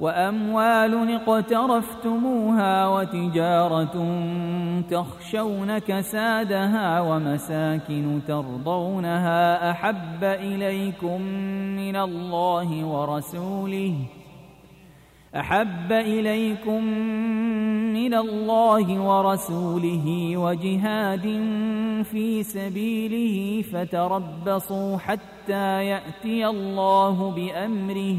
وأموال اقترفتموها وتجارة تخشون كسادها ومساكن ترضونها أحب إليكم من الله ورسوله أحب إليكم من الله ورسوله وجهاد في سبيله فتربصوا حتى يأتي الله بأمره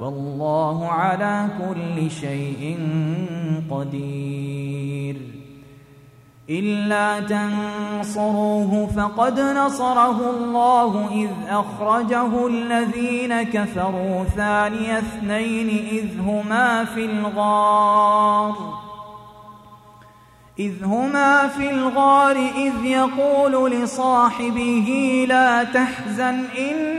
والله على كل شيء قدير. إلا تنصروه فقد نصره الله إذ أخرجه الذين كفروا ثاني اثنين إذ هما في الغار. إذ هما في الغار إذ يقول لصاحبه لا تحزن إن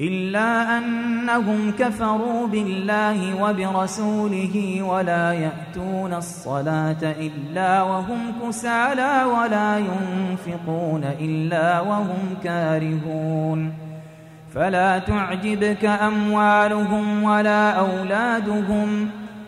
إلا أنهم كفروا بالله وبرسوله ولا يأتون الصلاة إلا وهم كسالى ولا ينفقون إلا وهم كارهون. فلا تعجبك أموالهم ولا أولادهم.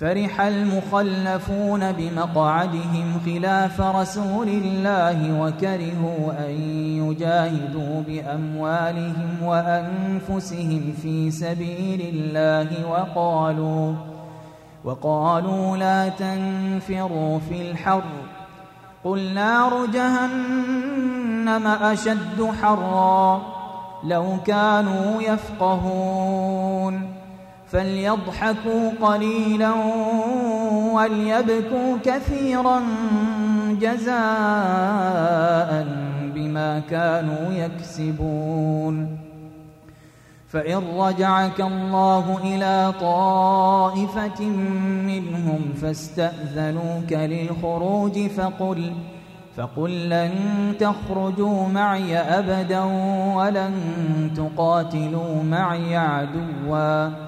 فرح المخلفون بمقعدهم خلاف رسول الله وكرهوا أن يجاهدوا بأموالهم وأنفسهم في سبيل الله وقالوا وقالوا لا تنفروا في الحر قل نار جهنم أشد حرا لو كانوا يفقهون فليضحكوا قليلا وليبكوا كثيرا جزاء بما كانوا يكسبون. فإن رجعك الله إلى طائفة منهم فاستأذنوك للخروج فقل فقل لن تخرجوا معي أبدا ولن تقاتلوا معي عدوا.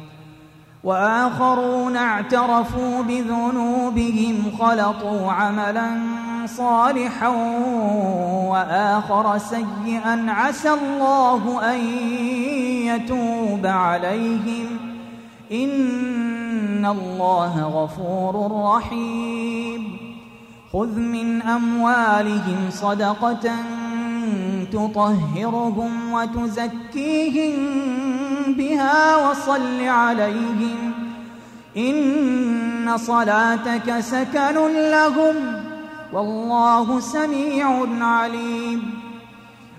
وآخرون اعترفوا بذنوبهم خلطوا عملا صالحا وآخر سيئا عسى الله أن يتوب عليهم. إن الله غفور رحيم. خذ من أموالهم صدقة تطهرهم وتزكيهم بها وصل عليهم. إن صلاتك سكن لهم. والله سميع عليم.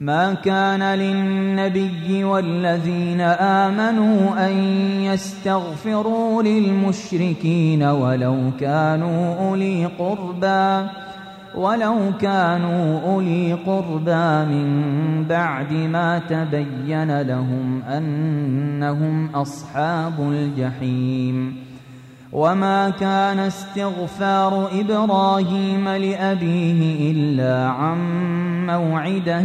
ما كان للنبي والذين آمنوا أن يستغفروا للمشركين ولو كانوا أولي قربى ولو كانوا أولي قربى من بعد ما تبين لهم أنهم أصحاب الجحيم. وما كان استغفار إبراهيم لأبيه إلا عن موعدة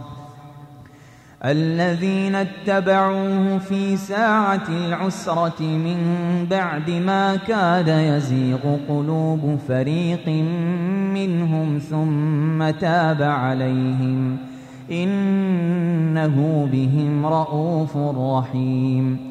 الذين اتبعوه في ساعة العسرة من بعد ما كاد يزيغ قلوب فريق منهم ثم تاب عليهم إنه بهم رءوف رحيم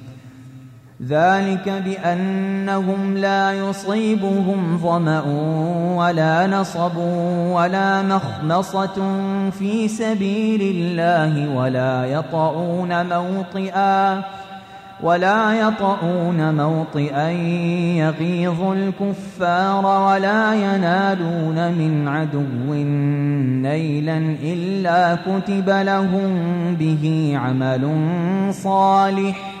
ذلك بأنهم لا يصيبهم ظمأ ولا نصب ولا مخمصة في سبيل الله ولا يطعون موطئا ولا يطؤون موطئا يغيظ الكفار ولا ينالون من عدو نيلا إلا كتب لهم به عمل صالح